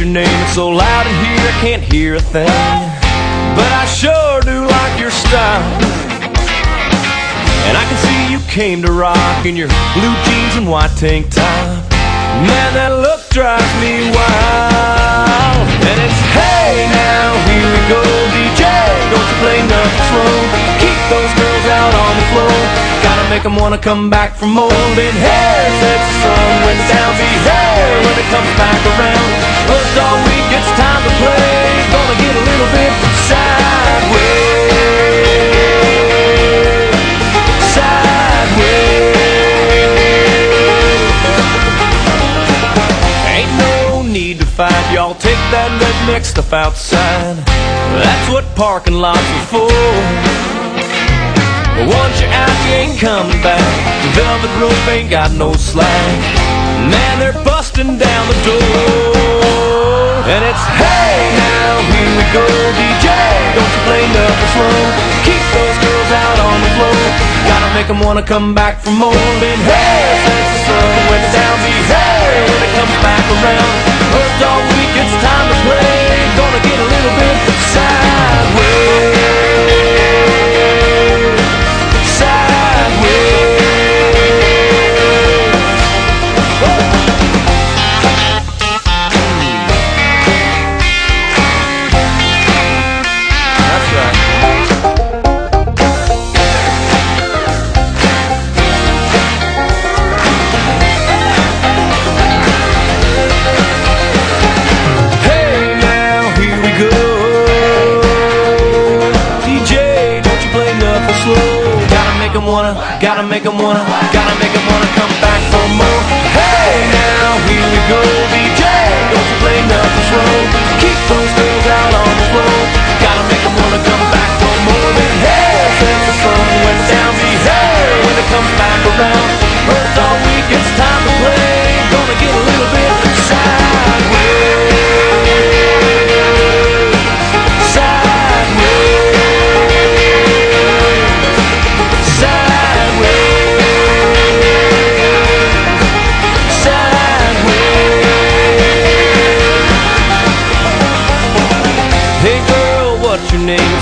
your name? It's so loud in here I can't hear a thing. But I sure do like your style. And I can see you came to rock in your blue jeans and white tank top. Man, that look drives me wild. And it's hey now, here we go, DJ. Don't you play nothing slow. Keep those girls out on the floor. Gotta make them wanna come back from. Then hair sets the sun went down. Be hair when it comes back need to fight, y'all take that redneck stuff outside. That's what parking lots are for. But once you're out, you ain't coming back. The velvet rope ain't got no slack. Man, they're busting down the door. And it's hey now, here we go, DJ. Don't you play nothing slow. Keep those girls out on the floor. Gotta make them wanna come back for more. Then hey, since the sun went down, be hey when it comes Gotta make 'em wanna, gotta make 'em wanna, gotta make 'em wanna come back for more. Hey now, here we go.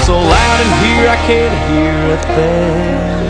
so loud in here I can't hear a thing.